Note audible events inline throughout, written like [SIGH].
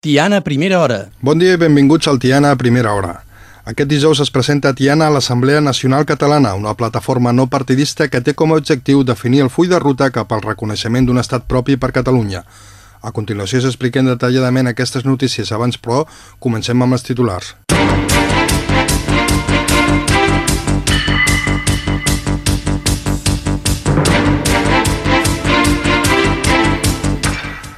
Tiana, primera hora. Bon dia i benvinguts al Tiana a primera hora. Aquest dijous es presenta Tiana a l'Assemblea Nacional Catalana, una plataforma no partidista que té com a objectiu definir el full de ruta cap al reconeixement d'un estat propi per Catalunya. A continuació s'expliquen detalladament aquestes notícies. Abans, però, comencem amb els titulars.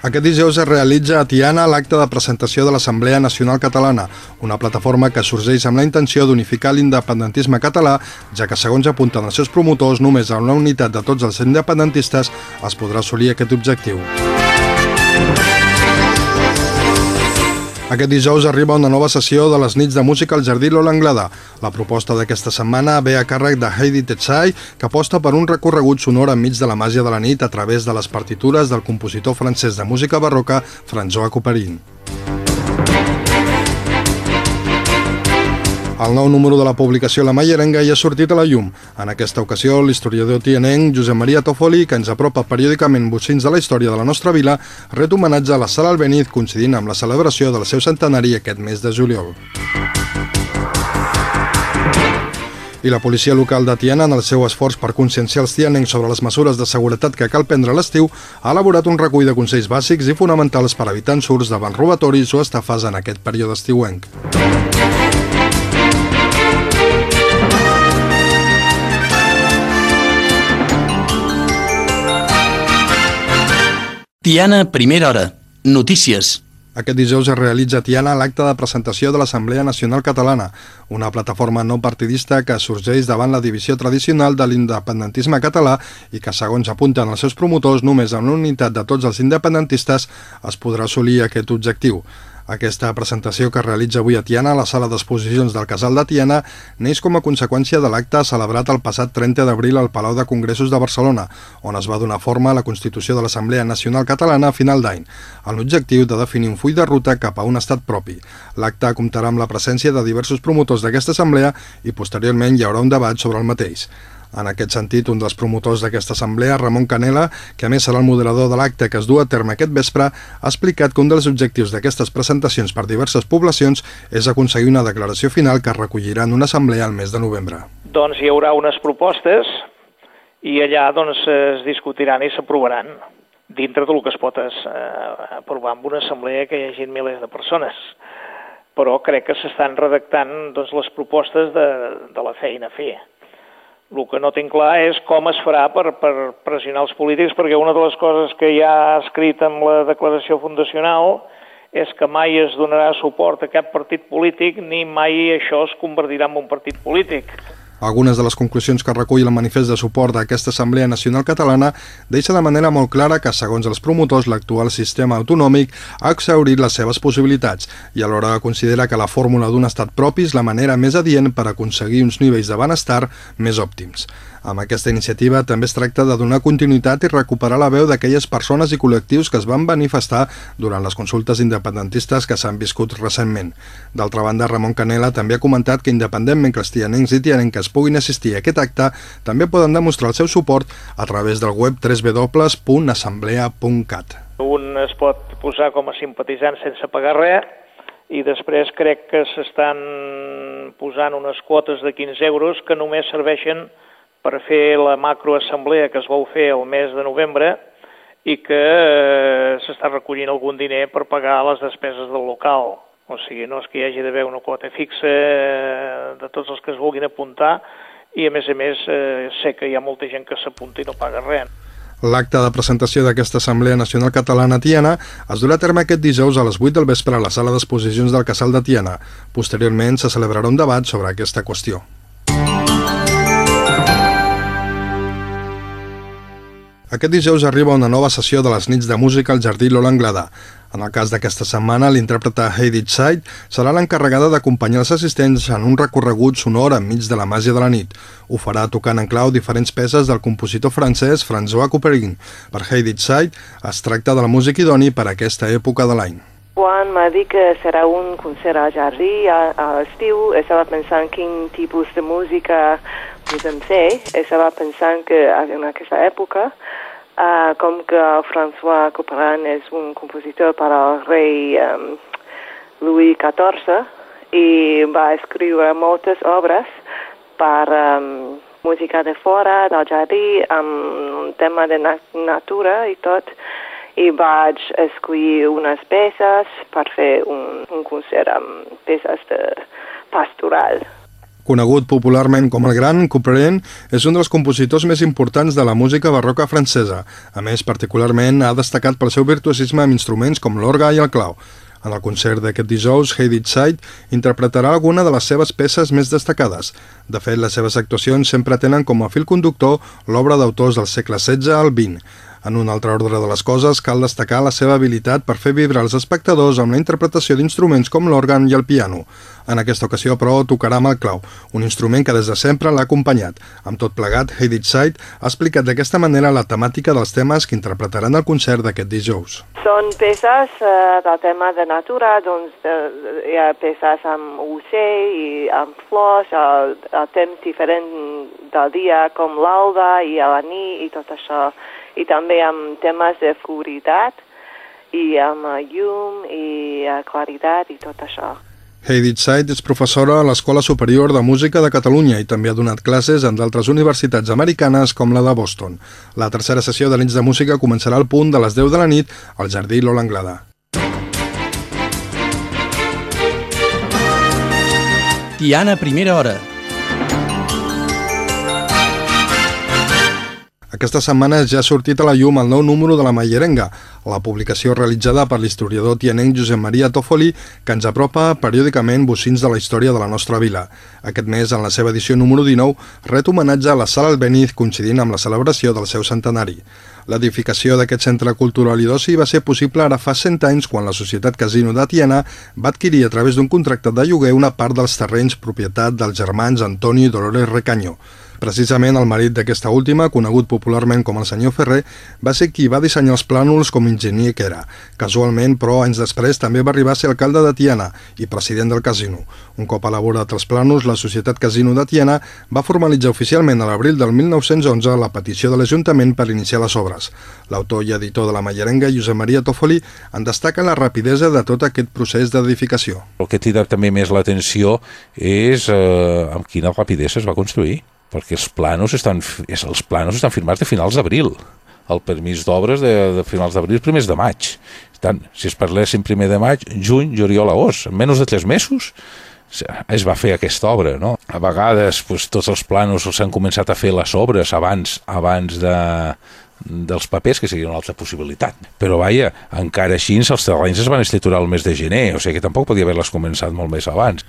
Aquest dijous es realitza a Tiana l'acte de presentació de l'Assemblea Nacional Catalana, una plataforma que sorgeix amb la intenció d'unificar l'independentisme català, ja que, segons apunten els seus promotors, només amb la unitat de tots els independentistes es podrà assolir aquest objectiu. Aquest dijous arriba una nova sessió de les nits de música al Jardí Lola Anglada. La proposta d'aquesta setmana ve a càrrec de Heidi Tetsai, que aposta per un recorregut sonor enmig de la màgia de la nit a través de les partitures del compositor francès de música barroca François Couperin. El nou número de la publicació La Mallerenga ja ha sortit a la llum. En aquesta ocasió, l'historiador tianenc Josep Maria Tofoli, que ens apropa periòdicament bocins de la història de la nostra vila, ret homenatge a la Sala Albéniz coincidint amb la celebració del seu centenari aquest mes de juliol. I la policia local de Tiana, en el seu esforç per conscienciar els tianencs sobre les mesures de seguretat que cal prendre a l'estiu, ha elaborat un recull de consells bàsics i fonamentals per evitar ensurts davant robatoris o estafes en aquest període estiuenc. Tiana, primera hora. Notícies. Aquest dijous es realitza a Tiana l'acte de presentació de l'Assemblea Nacional Catalana, una plataforma no partidista que sorgeix davant la divisió tradicional de l'independentisme català i que, segons apunten els seus promotors, només amb la unitat de tots els independentistes es podrà assolir aquest objectiu. Aquesta presentació que es realitza avui a Tiana, a la sala d'exposicions del Casal de Tiana, neix com a conseqüència de l'acte celebrat el passat 30 d'abril al Palau de Congressos de Barcelona, on es va donar forma a la Constitució de l'Assemblea Nacional Catalana a final d'any, amb l'objectiu de definir un full de ruta cap a un estat propi. L'acte comptarà amb la presència de diversos promotors d'aquesta assemblea i posteriorment hi haurà un debat sobre el mateix. En aquest sentit, un dels promotors d'aquesta assemblea, Ramon Canela, que a més serà el moderador de l'acte que es du a terme aquest vespre, ha explicat que un dels objectius d'aquestes presentacions per diverses poblacions és aconseguir una declaració final que recollirà en una assemblea al mes de novembre. Doncs hi haurà unes propostes i allà doncs, es discutiran i s'aprovaran dintre del que es pot es, eh, aprovar en una assemblea que hi hagi milers de persones. Però crec que s'estan redactant doncs, les propostes de, de la feina a fer. El que no tinc clar és com es farà per, per pressionar els polítics, perquè una de les coses que ja ha escrit en la declaració fundacional és que mai es donarà suport a cap partit polític ni mai això es convertirà en un partit polític. Algunes de les conclusions que recull el manifest de suport d'aquesta Assemblea Nacional Catalana deixa de manera molt clara que, segons els promotors, l'actual sistema autonòmic ha exhaurit les seves possibilitats i alhora considera que la fórmula d'un estat propi és la manera més adient per aconseguir uns nivells de benestar més òptims. Amb aquesta iniciativa també es tracta de donar continuïtat i recuperar la veu d'aquelles persones i col·lectius que es van manifestar durant les consultes independentistes que s'han viscut recentment. D'altra banda, Ramon Canela també ha comentat que independentment que els tianencs i tianenques puguin assistir a aquest acte, també poden demostrar el seu suport a través del web www.assemblea.cat. Un es pot posar com a simpatitzant sense pagar res i després crec que s'estan posant unes quotes de 15 euros que només serveixen per fer la macroassemblea que es vol fer el mes de novembre i que eh, s'està recollint algun diner per pagar les despeses del local. O sigui, no és que hi hagi d'haver una quota fixa eh, de tots els que es vulguin apuntar i, a més a més, eh, sé que hi ha molta gent que s'apunta i no paga res. L'acte de presentació d'aquesta Assemblea Nacional Catalana Tiana es durà a terme aquest dijous a les 8 del vespre a la sala d'exposicions del Casal de Tiana. Posteriorment se celebrarà un debat sobre aquesta qüestió. Aquest dijous arriba una nova sessió de les nits de música al Jardí Lola Anglada. En el cas d'aquesta setmana, l'intèrpreta Heidi Side serà l'encarregada d'acompanyar els assistents en un recorregut sonor enmig de la màgia de la nit. Ho farà tocant en clau diferents peces del compositor francès François Couperin. Per Heidi Side es tracta de la música idoni per a aquesta època de l'any. Quan m'ha dit que serà un concert al jardí a, a l'estiu, estava pensant quin tipus de música podem fer. Estava pensant que en aquesta època Uh, com que François Couperin és un compositor per al rei um, Louis XIV i va escriure moltes obres per um, música de fora, del jardí, amb tema de na natura i tot, i vaig escollir unes peces per fer un, un concert amb peces de pastoral. Conegut popularment com el Gran Couperin, és un dels compositors més importants de la música barroca francesa. A més, particularment ha destacat pel seu virtuosisme amb instruments com l'orga i el clau. En el concert d'aquest dijous, Heidi Side interpretarà alguna de les seves peces més destacades. De fet, les seves actuacions sempre tenen com a fil conductor l'obra d'autors del segle XVI al XX. En un altre ordre de les coses, cal destacar la seva habilitat per fer vibrar els espectadors amb la interpretació d'instruments com l'òrgan i el piano. En aquesta ocasió, però, tocarà amb el clau, un instrument que des de sempre l'ha acompanyat. Amb tot plegat, Heidi Side ha explicat d'aquesta manera la temàtica dels temes que interpretaran el concert d'aquest dijous. Són peces uh, del tema de natura, doncs de, hi ha peces amb ocell i amb flors, el, el temps diferent del dia, com l'alba i a la nit i tot això i també amb temes de fluoritat i amb llum i claritat i tot això. Heidi Zeit és professora a l'Escola Superior de Música de Catalunya i també ha donat classes en d'altres universitats americanes com la de Boston. La tercera sessió de nits de música començarà al punt de les 10 de la nit al Jardí Lola Anglada. Tiana, primera hora. Aquesta setmana ja ha sortit a la llum el nou número de la Mallerenga, la publicació realitzada per l'historiador tianenc Josep Maria Tofoli, que ens apropa periòdicament bocins de la història de la nostra vila. Aquest mes, en la seva edició número 19, ret homenatge a la Sala Albéniz coincidint amb la celebració del seu centenari. L'edificació d'aquest centre cultural i d'oci va ser possible ara fa 100 anys quan la Societat Casino de Tiana va adquirir a través d'un contracte de lloguer una part dels terrenys propietat dels germans Antoni i Dolores Recaño. Precisament el marit d'aquesta última, conegut popularment com el senyor Ferrer, va ser qui va dissenyar els plànols com enginyer que era. Casualment, però, anys després també va arribar a ser alcalde de Tiana i president del casino. Un cop elaborat els plànols, la Societat Casino de Tiana va formalitzar oficialment a l'abril del 1911 la petició de l'Ajuntament per iniciar les obres. L'autor i editor de la Mallerenga, Josep Maria Tofoli, en destaca la rapidesa de tot aquest procés d'edificació. El que t'hi també més l'atenció és eh, amb quina rapidesa es va construir perquè els planos estan, els planos estan firmats de finals d'abril el permís d'obres de, de finals d'abril, primers de maig. Tant, si es parlessin primer de maig, juny, juliol, agost, en menys de tres mesos es va fer aquesta obra, no? A vegades pues, tots els planos s'han començat a fer les obres abans abans de, dels papers, que seria una altra possibilitat. Però, vaja, encara així els terrenys es van escriturar el mes de gener, o sigui que tampoc podia haver-les començat molt més abans.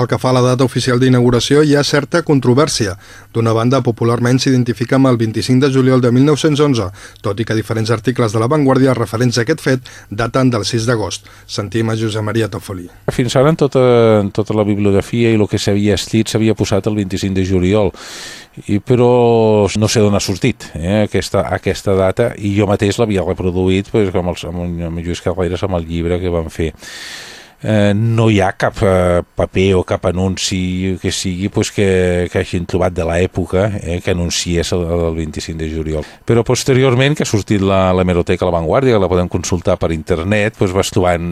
Pel que fa a la data oficial d'inauguració, hi ha certa controvèrsia. D'una banda, popularment s'identifica amb el 25 de juliol de 1911, tot i que diferents articles de La Vanguardia referents a aquest fet daten del 6 d'agost. Sentim a Josep Maria Tofoli. Fins ara en tota, en tota la bibliografia i el que s'havia escrit s'havia posat el 25 de juliol i però no sé d'on ha sortit eh, aquesta, aquesta data i jo mateix l'havia reproduït pues, amb, els, amb, amb Lluís Carreras amb el llibre que van fer eh, no hi ha cap eh, paper o cap anunci que sigui pues, que, que hagin trobat de l'època eh, que anunciés el, el 25 de juliol. Però posteriorment, que ha sortit la, la Meroteca La Vanguardia, que la podem consultar per internet, pues, vas, trobant,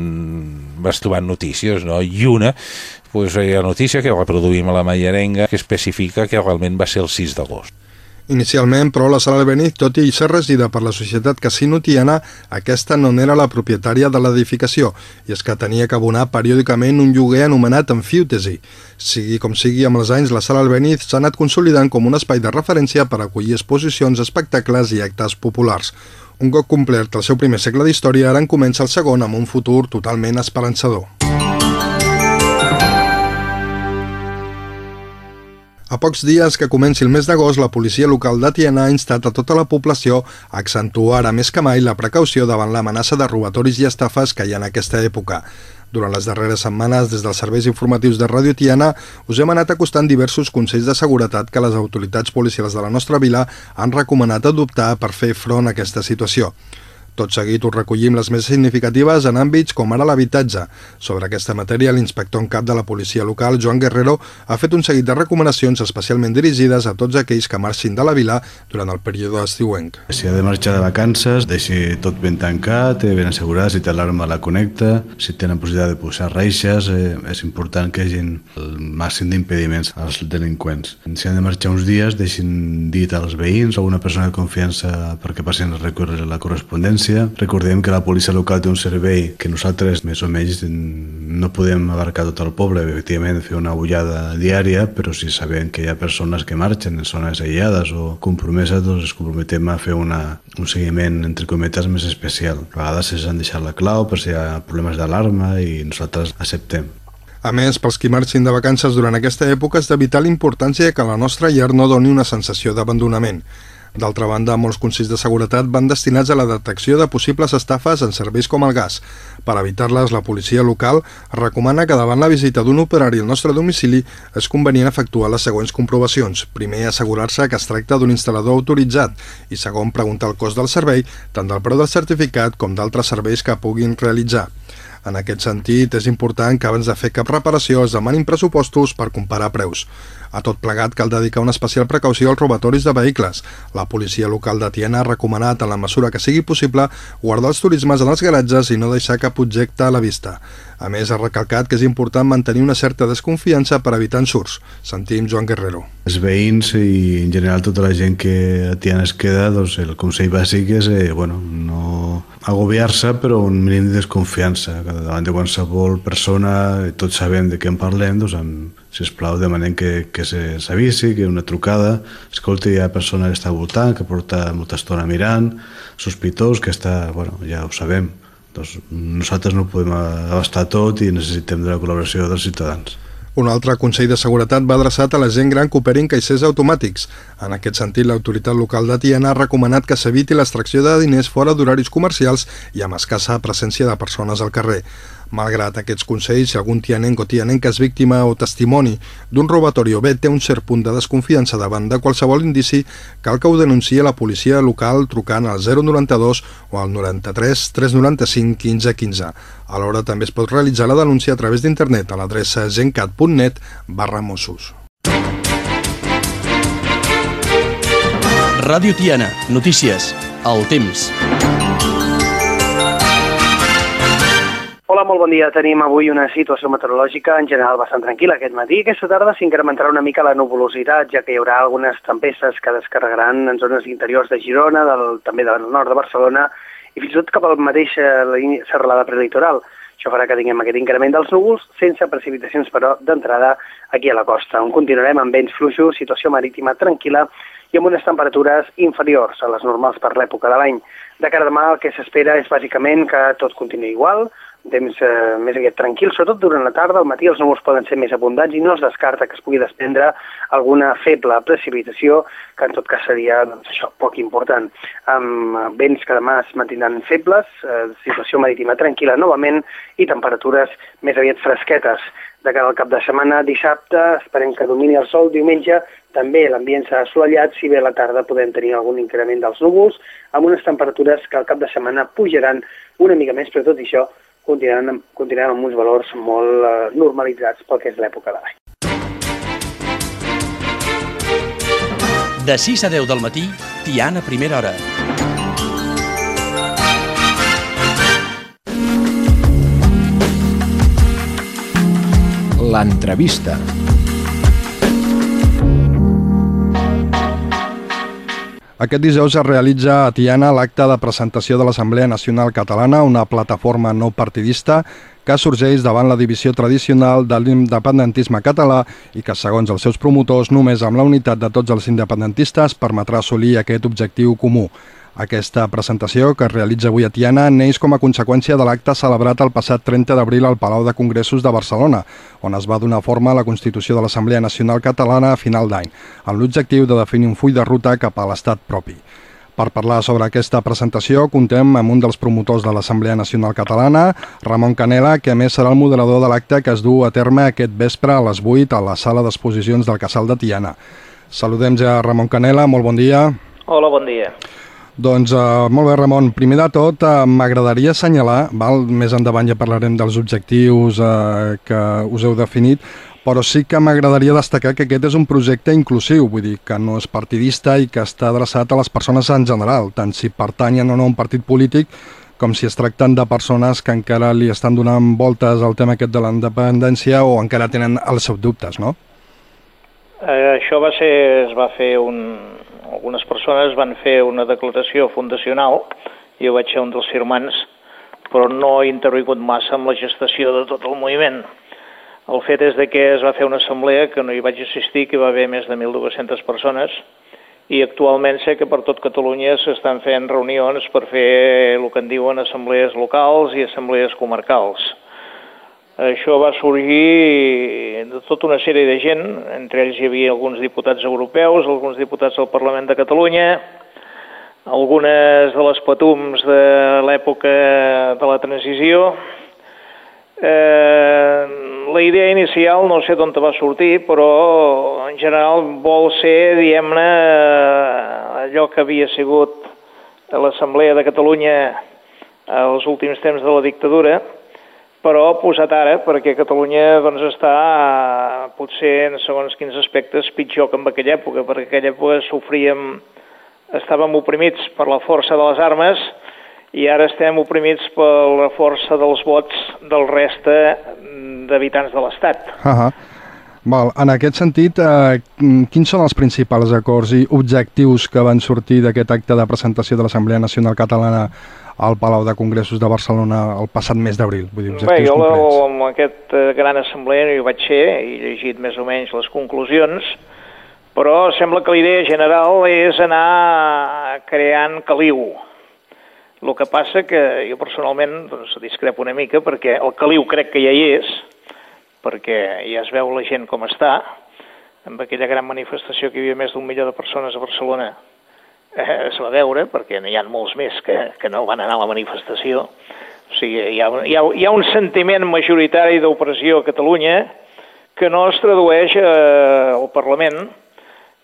vas trobant notícies, no? i una pues, hi ha notícia que reproduïm a la Maierenga que especifica que realment va ser el 6 d'agost. Inicialment, però, la sala Albéniz, tot i ser regida per la societat Casino Tiana, aquesta no n'era la propietària de l'edificació, i és que tenia que abonar periòdicament un lloguer anomenat Amphitesi. Sigui com sigui, amb els anys la sala Albéniz s'ha anat consolidant com un espai de referència per acollir exposicions, espectacles i actes populars. Un cop complert el seu primer segle d'història, ara en comença el segon amb un futur totalment esperançador. A pocs dies que comenci el mes d'agost, la policia local de Tiana ha instat a tota la població a accentuar ara més que mai la precaució davant l'amenaça de robatoris i estafes que hi ha en aquesta època. Durant les darreres setmanes, des dels serveis informatius de Ràdio Tiana, us hem anat acostant diversos consells de seguretat que les autoritats policials de la nostra vila han recomanat adoptar per fer front a aquesta situació. Tot seguit us recollim les més significatives en àmbits com ara l'habitatge. Sobre aquesta matèria, l'inspector en cap de la policia local, Joan Guerrero, ha fet un seguit de recomanacions especialment dirigides a tots aquells que marxin de la vila durant el període estiuenc. Si ha de marxar de vacances, deixi tot ben tancat, eh, ben assegurat, si té alarma la connecta, si tenen possibilitat de posar reixes, eh, és important que hagin el màxim d'impediments als delinqüents. Si han de marxar uns dies, deixin dit als veïns o alguna persona de confiança perquè passin a recórrer la correspondència policia. Recordem que la policia local té un servei que nosaltres més o menys no podem abarcar tot el poble, efectivament fer una bullada diària, però si sabem que hi ha persones que marxen en zones aïllades o compromeses, doncs es comprometem a fer una, un seguiment entre cometes més especial. A vegades es han deixat la clau per si hi ha problemes d'alarma i nosaltres acceptem. A més, pels qui marxin de vacances durant aquesta època és de vital importància que la nostra llar no doni una sensació d'abandonament. D'altra banda, molts consells de seguretat van destinats a la detecció de possibles estafes en serveis com el gas. Per evitar-les, la policia local recomana que davant la visita d'un operari al nostre domicili és convenient efectuar les següents comprovacions. Primer, assegurar-se que es tracta d'un instal·lador autoritzat i segon, preguntar el cost del servei, tant del preu del certificat com d'altres serveis que puguin realitzar. En aquest sentit, és important que abans de fer cap reparació es demanin pressupostos per comparar preus. A tot plegat cal dedicar una especial precaució als robatoris de vehicles. La policia local de Tiana ha recomanat, en la mesura que sigui possible, guardar els turismes en els garatges i no deixar cap objecte a la vista. A més, ha recalcat que és important mantenir una certa desconfiança per evitar ensurts. Sentim Joan Guerrero. Els veïns i en general tota la gent que a Tiana es queda, doncs el consell bàsic és eh, bueno, no agobiar-se però un mínim de desconfiança. Davant de qualsevol persona, tots sabem de què en parlem, doncs amb si us plau, demanem que, que s'avisi, que una trucada, escolti, hi ha persona que està voltant, que porta molta estona mirant, sospitós, que està, bueno, ja ho sabem, doncs nosaltres no podem abastar tot i necessitem de la col·laboració dels ciutadans. Un altre Consell de Seguretat va adreçat a la gent gran que operin caixers automàtics. En aquest sentit, l'autoritat local de Tiana ha recomanat que s'eviti l'extracció de diners fora d'horaris comercials i amb escassa presència de persones al carrer. Malgrat aquests consells, si algun tianenc o tianenca és víctima o testimoni d'un robatori o bé té un cert punt de desconfiança davant de qualsevol indici, cal que ho denunciï a la policia local trucant al 092 o al 93 395 15 15. Alhora també es pot realitzar la denúncia a través d'internet a l'adreça gencat.net barra Mossos. Ràdio Tiana, notícies, el temps. Hola, molt bon dia. Tenim avui una situació meteorològica en general bastant tranquil·la aquest matí. Aquesta tarda s'incrementarà una mica la nuvolositat, ja que hi haurà algunes tempestes que descarregaran en zones interiors de Girona, del, també del nord de Barcelona, i fins i tot cap al mateix eh, la serralada prelitoral. Això farà que tinguem aquest increment dels núvols, sense precipitacions, però, d'entrada aquí a la costa, on continuarem amb vents fluixos, situació marítima tranquil·la i amb unes temperatures inferiors a les normals per l'època de l'any. De cara a demà el que s'espera és bàsicament que tot continuï igual, temps eh, més aviat tranquil, sobretot durant la tarda, al matí els núvols poden ser més abundants i no es descarta que es pugui desprendre alguna feble precipitació, que en tot cas seria doncs, això poc important. Amb vents que demà es mantindran febles, eh, situació marítima tranquil·la novament i temperatures més aviat fresquetes. De cara al cap de setmana, dissabte, esperem que domini el sol, diumenge també l'ambient s'ha assolellat, si bé a la tarda podem tenir algun increment dels núvols, amb unes temperatures que al cap de setmana pujaran una mica més, però tot això continuem, continuem amb uns valors molt eh, normalitzats pel que és l'època de l'any. De 6 a 10 del matí, Tiana Primera Hora. L'entrevista. Aquest dijous es realitza a Tiana l'acte de presentació de l'Assemblea Nacional Catalana, una plataforma no partidista que sorgeix davant la divisió tradicional de l'independentisme català i que, segons els seus promotors, només amb la unitat de tots els independentistes permetrà assolir aquest objectiu comú. Aquesta presentació, que es realitza avui a Tiana, neix com a conseqüència de l'acte celebrat el passat 30 d'abril al Palau de Congressos de Barcelona, on es va donar forma a la Constitució de l'Assemblea Nacional Catalana a final d'any, amb l'objectiu de definir un full de ruta cap a l'estat propi. Per parlar sobre aquesta presentació, contem amb un dels promotors de l'Assemblea Nacional Catalana, Ramon Canela, que més serà el moderador de l'acte que es du a terme aquest vespre a les 8 a la sala d'exposicions del Casal de Tiana. Saludem ja Ramon Canela, molt bon dia. Hola, bon dia. Doncs uh, molt bé, Ramon. Primer de tot, uh, m'agradaria assenyalar, val? més endavant ja parlarem dels objectius uh, que us heu definit, però sí que m'agradaria destacar que aquest és un projecte inclusiu, vull dir que no és partidista i que està adreçat a les persones en general, tant si pertanyen o no a un partit polític, com si es tracten de persones que encara li estan donant voltes al tema aquest de la independència o encara tenen els seus dubtes, no? Eh, això va ser, es va fer un, algunes persones van fer una declaració fundacional, jo vaig ser un dels firmants, però no he intervingut massa amb la gestació de tot el moviment. El fet és de que es va fer una assemblea que no hi vaig assistir, que va haver més de 1.200 persones, i actualment sé que per tot Catalunya s'estan fent reunions per fer el que en diuen assemblees locals i assemblees comarcals. Això va sorgir de tota una sèrie de gent, entre ells hi havia alguns diputats europeus, alguns diputats del Parlament de Catalunya, algunes de les patums de l'època de la transició. Eh, la idea inicial no sé d'on va sortir, però en general vol ser, diguem-ne, allò que havia sigut l'Assemblea de Catalunya als últims temps de la dictadura, però posat ara, perquè Catalunya doncs, està potser en segons quins aspectes pitjor que en aquella època, perquè en aquella època sofríem, estàvem oprimits per la força de les armes i ara estem oprimits per la força dels vots del reste d'habitants de l'Estat. Uh -huh. Val. En aquest sentit, eh, quins són els principals acords i objectius que van sortir d'aquest acte de presentació de l'Assemblea Nacional Catalana al Palau de Congressos de Barcelona el passat mes d'abril? Bé, jo concrets. amb aquest eh, gran assemblea no hi vaig ser, he llegit més o menys les conclusions, però sembla que la idea general és anar creant caliu. El que passa que jo personalment doncs, discrepo una mica perquè el caliu crec que ja hi és, perquè ja es veu la gent com està, amb aquella gran manifestació que hi havia més d'un milió de persones a Barcelona, eh, es va veure, perquè n'hi ha molts més que, que no van anar a la manifestació. O sigui, hi ha, hi ha, hi ha un sentiment majoritari d'opressió a Catalunya que no es tradueix eh, al Parlament,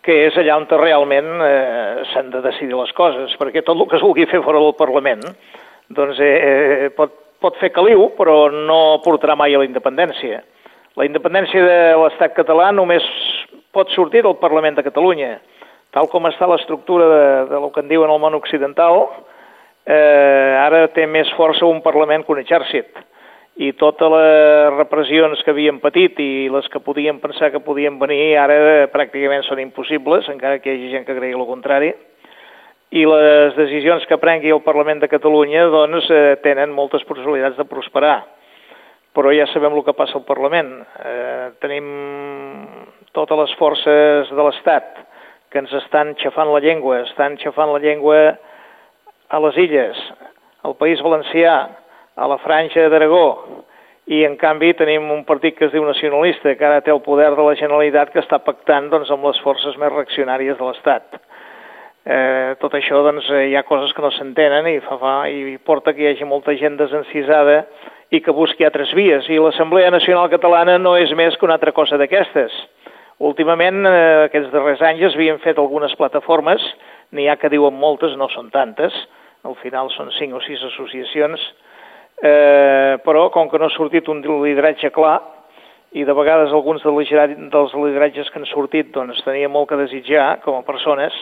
que és allà on realment eh, s'han de decidir les coses, perquè tot el que es vulgui fer fora del Parlament doncs, eh, eh, pot, pot fer caliu, però no portarà mai a la independència. La independència de l'estat català només pot sortir del Parlament de Catalunya tal com està l'estructura de, de lo que en diuen el món occidental, eh, ara té més força un Parlament que un exèrcit. I totes les repressions que havien patit i les que podien pensar que podien venir ara pràcticament són impossibles, encara que hi hagi gent que cregui el contrari. I les decisions que prengui el Parlament de Catalunya doncs, eh, tenen moltes possibilitats de prosperar. Però ja sabem el que passa al Parlament. Eh, tenim totes les forces de l'Estat, que ens estan xafant la llengua, estan xafant la llengua a les illes, al País Valencià, a la Franja d'Aragó, i en canvi tenim un partit que es diu nacionalista, que ara té el poder de la Generalitat que està pactant doncs, amb les forces més reaccionàries de l'Estat. Eh, tot això doncs, eh, hi ha coses que no s'entenen i, fa, fa, i porta que hi hagi molta gent desencisada i que busqui altres vies. I l'Assemblea Nacional Catalana no és més que una altra cosa d'aquestes. Últimament, eh, aquests darrers anys, es havien fet algunes plataformes, n'hi ha que diuen moltes, no són tantes, al final són cinc o sis associacions, eh, però com que no ha sortit un lideratge clar, i de vegades alguns dels lideratges que han sortit doncs, tenia molt que desitjar com a persones,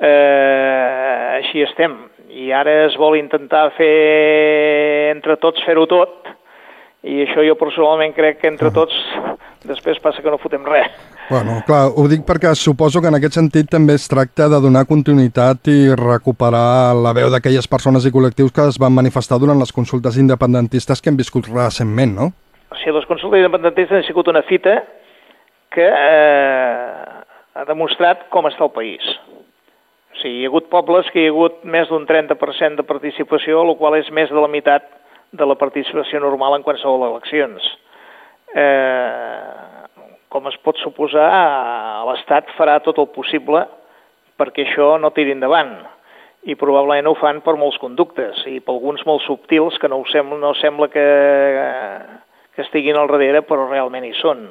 eh, així estem. I ara es vol intentar fer entre tots fer-ho tot, i això jo personalment crec que entre tots després passa que no fotem res. Bueno, clar, ho dic perquè suposo que en aquest sentit també es tracta de donar continuïtat i recuperar la veu d'aquelles persones i col·lectius que es van manifestar durant les consultes independentistes que hem viscut recentment, no? O sigui, les consultes independentistes han sigut una fita que eh, ha demostrat com està el país. O sigui, hi ha hagut pobles que hi ha hagut més d'un 30% de participació, el qual és més de la meitat de la participació normal en qualsevol eleccions. Eh, com es pot suposar, l'Estat farà tot el possible perquè això no tiri endavant i probablement ho fan per molts conductes i per alguns molt subtils que no, sembla, no sembla que, que estiguin al darrere però realment hi són.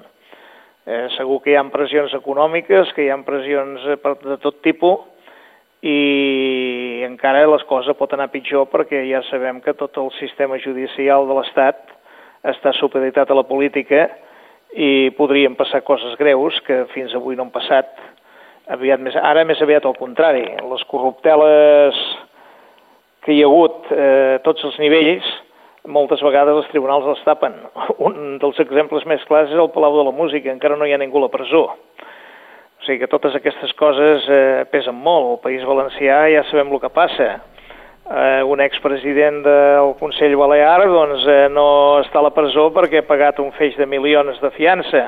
Eh, segur que hi ha pressions econòmiques, que hi ha pressions de tot tipus i encara les coses pot anar pitjor perquè ja sabem que tot el sistema judicial de l'Estat està supeditat a la política i podrien passar coses greus que fins avui no han passat. Aviat més, ara més aviat al contrari. Les corrupteles que hi ha hagut eh, tots els nivells, moltes vegades els tribunals les tapen. [LAUGHS] Un dels exemples més clars és el Palau de la Música, encara no hi ha ningú a la presó. Sigui que totes aquestes coses eh, pesen molt. El País Valencià ja sabem el que passa. Eh, un expresident del Consell Balear doncs, eh, no està a la presó perquè ha pagat un feix de milions de fiança.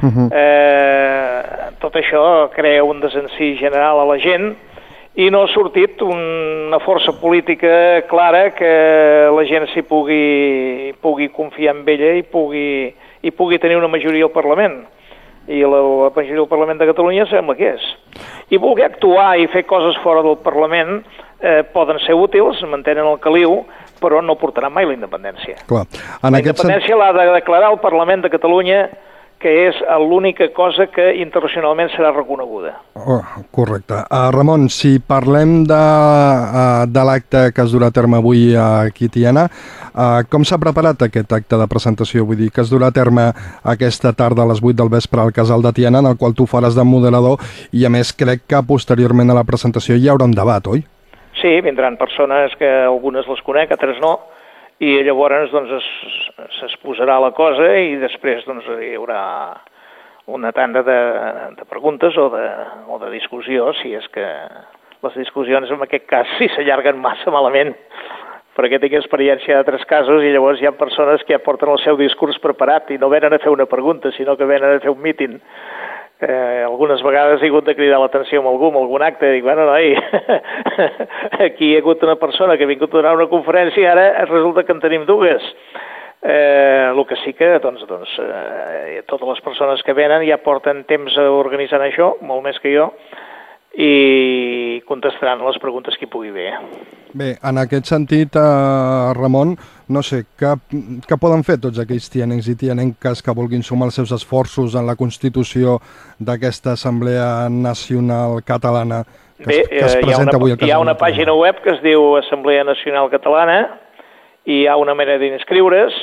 Uh -huh. eh, tot això crea un desencís general a la gent i no ha sortit una força política clara que la gent s'hi pugui, pugui confiar en ella i pugui, i pugui tenir una majoria al Parlament i la, la majoria del Parlament de Catalunya sembla que és. I voler actuar i fer coses fora del Parlament eh, poden ser útils, mantenen el caliu, però no portaran mai la independència. Clar. En la independència l'ha de declarar el Parlament de Catalunya que és l'única cosa que internacionalment serà reconeguda. Oh, correcte. Uh, Ramon, si parlem de, uh, de l'acte que es durà a terme avui a Tiana, uh, com s'ha preparat aquest acte de presentació? Vull dir, que es durà a terme aquesta tarda a les 8 del vespre al Casal de Tiana, en el qual tu faràs de moderador, i a més crec que posteriorment a la presentació hi haurà un debat, oi? Sí, vindran persones que algunes les conec, altres no, i llavors doncs s'exposarà la cosa i després doncs hi haurà una tanda de, de preguntes o de, o de discussió, si és que les discussions en aquest cas si s'allarguen massa malament, perquè tinc experiència d'altres casos i llavors hi ha persones que ja porten el seu discurs preparat i no venen a fer una pregunta, sinó que venen a fer un míting eh, algunes vegades he hagut de cridar l'atenció amb algú, amb algun acte, i dic, bueno, noi, [LAUGHS] aquí hi ha hagut una persona que ha vingut a donar una conferència i ara resulta que en tenim dues. Eh, el que sí que, doncs, doncs eh, totes les persones que venen ja porten temps organitzant això, molt més que jo, i contestaran les preguntes que hi pugui haver. Bé, en aquest sentit, eh, Ramon, no sé, què, què poden fer tots aquells tianencs i tianenques que vulguin sumar els seus esforços en la constitució d'aquesta Assemblea Nacional Catalana que, Bé, es, que es eh, presenta una, avui al Hi ha una pàgina web que es diu Assemblea Nacional Catalana i hi ha una manera d'inscriure's,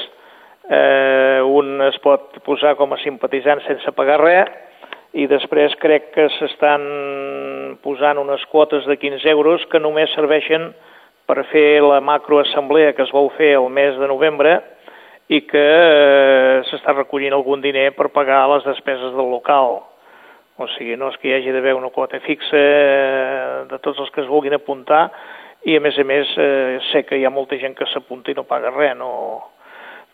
eh, un es pot posar com a simpatitzant sense pagar res, i després crec que s'estan posant unes quotes de 15 euros que només serveixen per fer la macroassemblea que es vol fer el mes de novembre i que eh, s'està recollint algun diner per pagar les despeses del local. O sigui, no és que hi hagi d'haver una quota fixa eh, de tots els que es vulguin apuntar i, a més a més, eh, sé que hi ha molta gent que s'apunta i no paga res, no,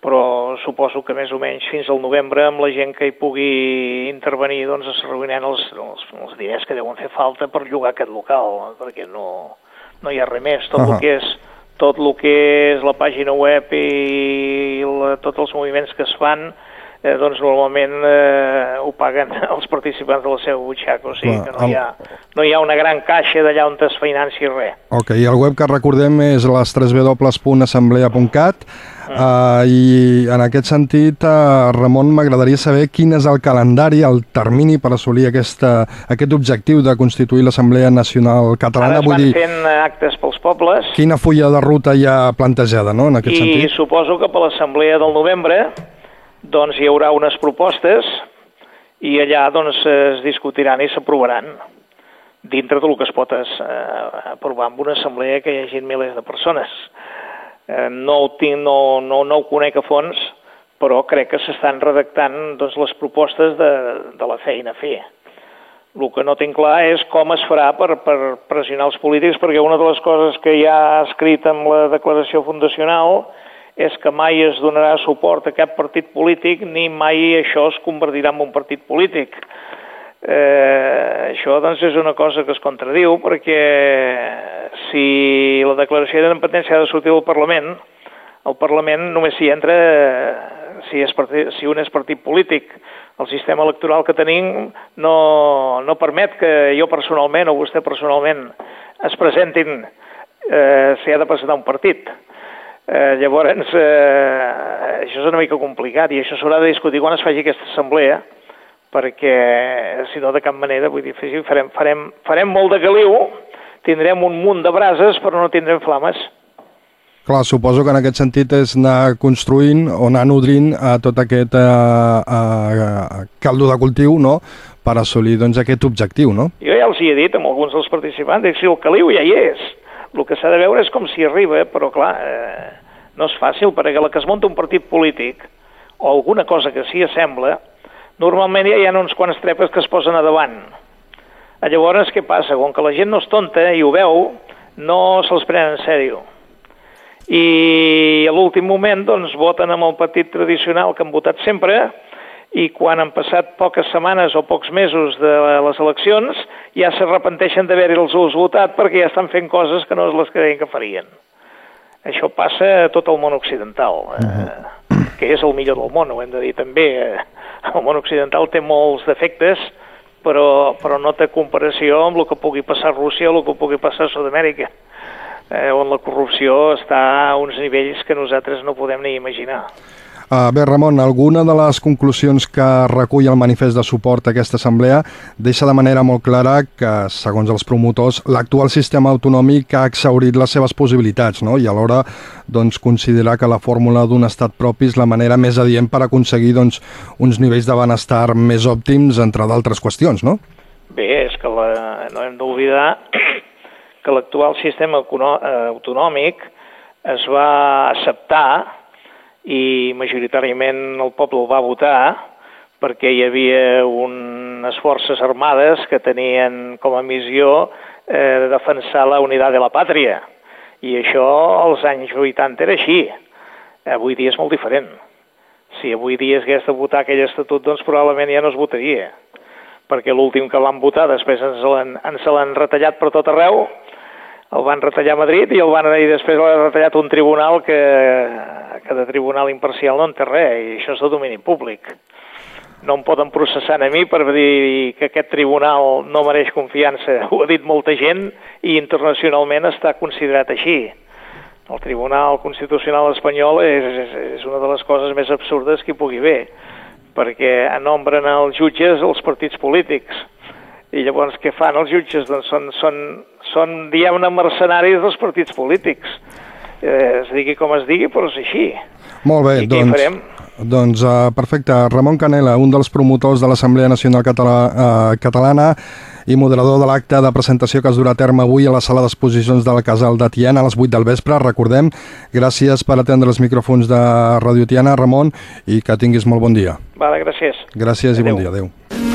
però suposo que més o menys fins al novembre amb la gent que hi pugui intervenir doncs es reuniran els, els, els diners que deuen fer falta per llogar aquest local, perquè no, no hi ha res més. Tot uh -huh. el que és tot el que és la pàgina web i la, tots els moviments que es fan eh, doncs normalment eh, ho paguen [LAUGHS] els participants de la seva butxaca, o sigui Clar, que no, el... hi ha, no hi ha una gran caixa d'allà on es financi res. Ok, i el web que recordem és les 3 www.assemblea.cat Uh, I en aquest sentit, uh, Ramon, m'agradaria saber quin és el calendari, el termini per assolir aquesta, aquest objectiu de constituir l'Assemblea Nacional Catalana. Ara es van dir, fent actes pels pobles. Quina fulla de ruta hi ha plantejada, no?, en aquest I sentit. I suposo que per l'Assemblea del novembre doncs hi haurà unes propostes i allà doncs es discutiran i s'aprovaran dintre del que es pot es, eh, aprovar en una assemblea que hi hagi milers de persones. Eh, no, ho tinc, no, no, no ho conec a fons, però crec que s'estan redactant doncs, les propostes de, de la feina a fer. El que no tinc clar és com es farà per, per pressionar els polítics, perquè una de les coses que ja ha escrit en la declaració fundacional és que mai es donarà suport a cap partit polític ni mai això es convertirà en un partit polític. Eh, això doncs, és una cosa que es contradiu perquè si la declaració d'independència ha de sortir del Parlament, el Parlament només s'hi entra si, és partit, si un és partit polític. El sistema electoral que tenim no, no permet que jo personalment o vostè personalment es presentin eh, si ha de presentar un partit. Eh, llavors, eh, això és una mica complicat i això s'haurà de discutir quan es faci aquesta assemblea, perquè si no de cap manera, vull dir, farem, farem, farem molt de caliu, tindrem un munt de brases però no tindrem flames. Clar, suposo que en aquest sentit és anar construint o anar nodrint a tot aquest eh, eh, caldo de cultiu, no?, per assolir doncs, aquest objectiu, no? Jo ja els hi he dit amb alguns dels participants, dic, si el caliu ja hi és, el que s'ha de veure és com s'hi arriba, però clar, eh, no és fàcil, perquè la que es munta un partit polític, o alguna cosa que s'hi assembla, normalment ja hi ha uns quants trepes que es posen a davant. A llavors, què passa? Com que la gent no és tonta i ho veu, no se'ls prenen en sèrio. I a l'últim moment, doncs, voten amb el partit tradicional que han votat sempre, i quan han passat poques setmanes o pocs mesos de les eleccions ja s'arrepenteixen d'haver-hi els ulls votat perquè ja estan fent coses que no és les que deien que farien. Això passa a tot el món occidental, uh -huh. Que és el millor del món, ho hem de dir també. Eh, el món occidental té molts defectes, però, però no té comparació amb el que pugui passar a Rússia o el que pugui passar a Sud-amèrica, eh, on la corrupció està a uns nivells que nosaltres no podem ni imaginar. Uh, bé, Ramon, alguna de les conclusions que recull el manifest de suport a aquesta assemblea deixa de manera molt clara que, segons els promotors, l'actual sistema autonòmic ha exaurit les seves possibilitats no? i alhora doncs, considerar que la fórmula d'un estat propi és la manera més adient per aconseguir doncs, uns nivells de benestar més òptims, entre d'altres qüestions, no? Bé, és que la, no hem d'oblidar que l'actual sistema eh, autonòmic es va acceptar i majoritàriament el poble el va votar perquè hi havia unes forces armades que tenien com a missió eh, defensar la unitat de la pàtria. I això als anys 80 era així. Avui dia és molt diferent. Si avui dia es hagués de votar aquell estatut, doncs probablement ja no es votaria. Perquè l'últim que van votar després ens l'han retallat per tot arreu, el van retallar a Madrid i el van i després l'ha retallat un tribunal que, que de tribunal imparcial no en té res i això és de domini públic. No em poden processar a mi per dir que aquest tribunal no mereix confiança. [LAUGHS] Ho ha dit molta gent i internacionalment està considerat així. El Tribunal Constitucional espanyol és, és, és una de les coses més absurdes que hi pugui haver, perquè anombren els jutges els partits polítics. I llavors què fan els jutges? Doncs són, són, són diguem-ne, mercenaris dels partits polítics eh, es digui com es digui, però és així. Molt bé, I doncs, farem? doncs uh, perfecte. Ramon Canela, un dels promotors de l'Assemblea Nacional Català, uh, Catalana i moderador de l'acte de presentació que es durà a terme avui a la sala d'exposicions del Casal de Tiana a les 8 del vespre. Recordem, gràcies per atendre els micròfons de Radio Tiana, Ramon, i que tinguis molt bon dia. Vale, gràcies. Gràcies Adeu. i bon dia. Adéu.